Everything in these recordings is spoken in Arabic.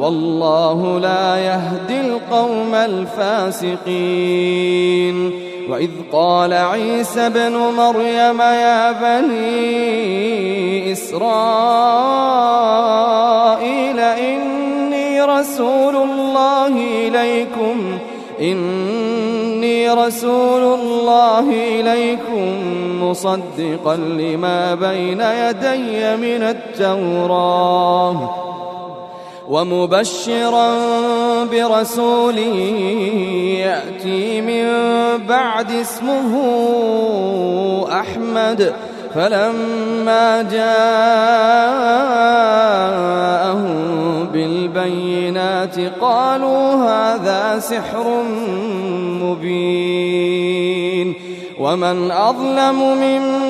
والله لا يهدي القوم الفاسقين. وإذ قال عيسى ابن مريم يا بني إسرائيل إني رسول الله إليكم إني رسول الله إليكم مصدقا لما بين يدي من التوراة. ومبشرا برسول يأتي من بعد اسمه أحمد. فلما جاءهم بالبينات قالوا هذا سحر مبين. ومن أظلم ممن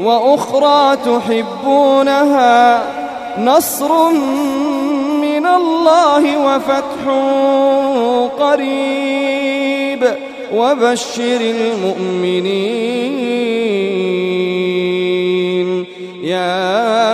وأخرى تحبونها نصر من الله وفتح قريب وبشر المؤمنين. يا